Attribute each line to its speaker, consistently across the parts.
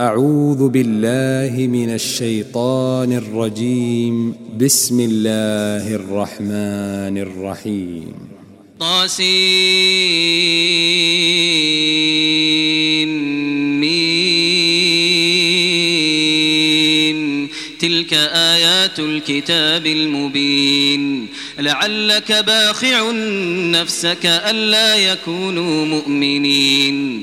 Speaker 1: أعوذ بالله من الشيطان الرجيم. بسم الله الرحمن الرحيم.
Speaker 2: طاسين. تلك آيات الكتاب المبين. لعلك باخع نفسك ألا يكونوا مؤمنين.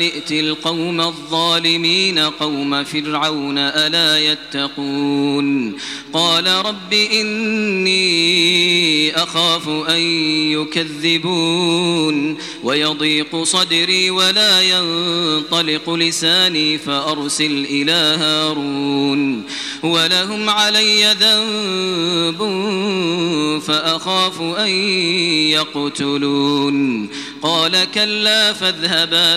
Speaker 2: ائت القوم الظالمين قوم فرعون ألا يتقون قال رب إني أخاف أن يكذبون ويضيق صدري ولا ينطلق لساني فأرسل إلى هارون ولهم علي ذنب فأخاف أن يقتلون قال كلا فاذهبا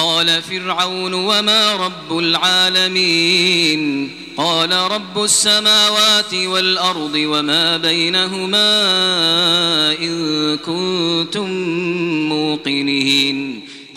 Speaker 2: قال فرعون وما رب العالمين قال رب السماوات والأرض وما بينهما إن كنتم موقنين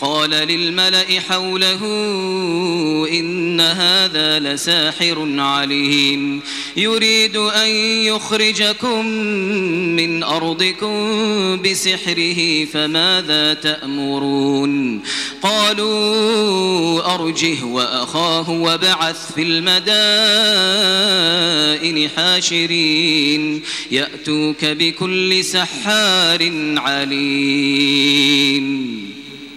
Speaker 2: قال للملأ حوله إن هذا لساحر عليم. يريد أن يخرجكم من أرضكم بسحره فماذا تأمرون؟ قالوا أرجه وأخاه وبعث في المدائن حاشرين. يأتوك بكل سحار عليم.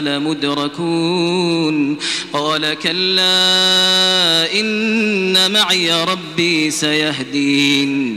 Speaker 2: لمدركون. قال كلا إن معي ربي سيهدين.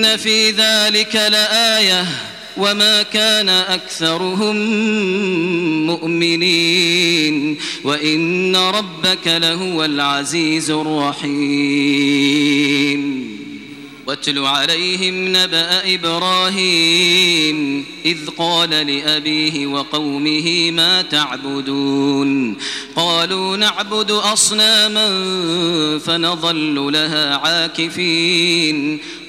Speaker 2: في ذلك لآية وما كان أكثرهم مؤمنين وإن ربك لهو العزيز الرحيم واتل عليهم نبأ إبراهيم إذ قال لأبيه وقومه ما تعبدون قالوا نعبد أصناما فنظل لها عاكفين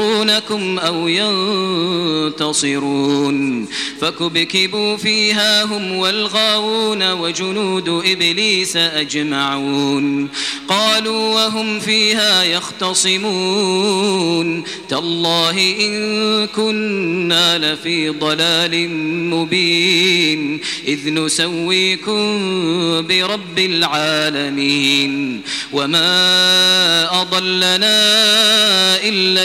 Speaker 2: ينصرونكم أو ينتصرون فكبكبوا فيها هم والغاوون وجنود إبليس أجمعون قالوا وهم فيها يختصمون تالله إن كنا لفي ضلال مبين إذ نسويكم برب العالمين وما أضلنا إلا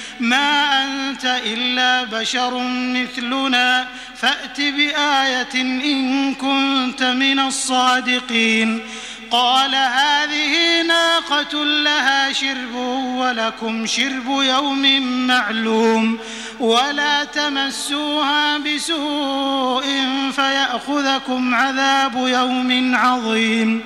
Speaker 3: ما أنت إلا بشر مثلنا فأت بآية إن كنت من الصادقين. قال هذه ناقة لها شرب ولكم شرب يوم معلوم. ولا تمسوها بسوء فيأخذكم عذاب يوم عظيم.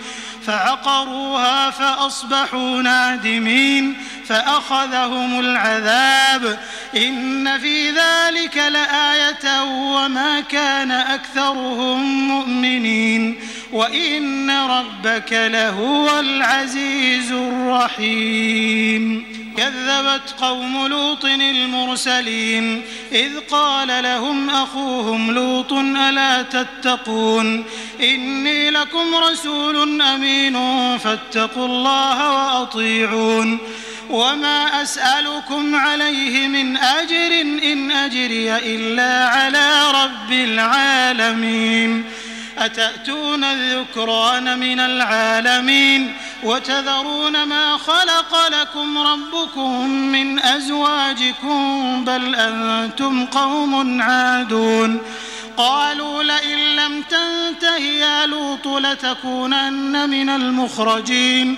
Speaker 3: فعقروها فأصبحوا نادمين. فأخذهم العذاب. إن في ذلك لآية وما كان أكثرهم مؤمنين. وإن ربك لهو العزيز الرحيم. كذبت قوم لوط المرسلين. إذ قال لهم أخوهم لوط ألا تتقون. إني لكم رسول أمين فاتقوا الله وأطيعون. وما أسألكم عليه من أجر إن أجري إلا على رب العالمين. أتأتون الذكران من العالمين وتذرون ما خلق لكم ربكم من أزواجكم بل أنتم قوم عادون. قالوا لئن لم تنته يا لوط لتكونن من المخرجين.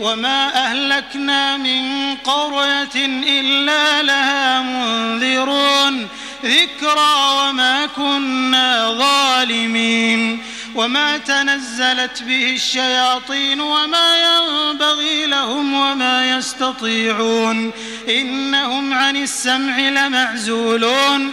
Speaker 3: وما أهلكنا من قرية إلا لها منذرون. ذكرى وما كنا ظالمين. وما تنزلت به الشياطين وما ينبغي لهم وما يستطيعون. إنهم عن السمع لمعزولون.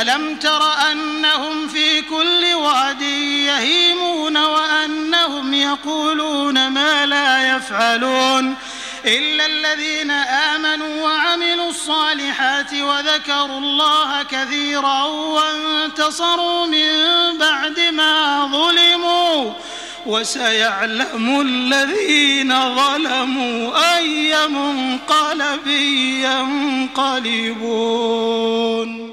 Speaker 3: ألم تر أنهم في كل واد يهيمون وأنهم يقولون ما لا يفعلون إلا الذين آمنوا وعملوا الصالحات وذكروا الله كثيرا وانتصروا من بعد ما ظلموا وسيعلم الذين ظلموا أي منقلب ينقلبون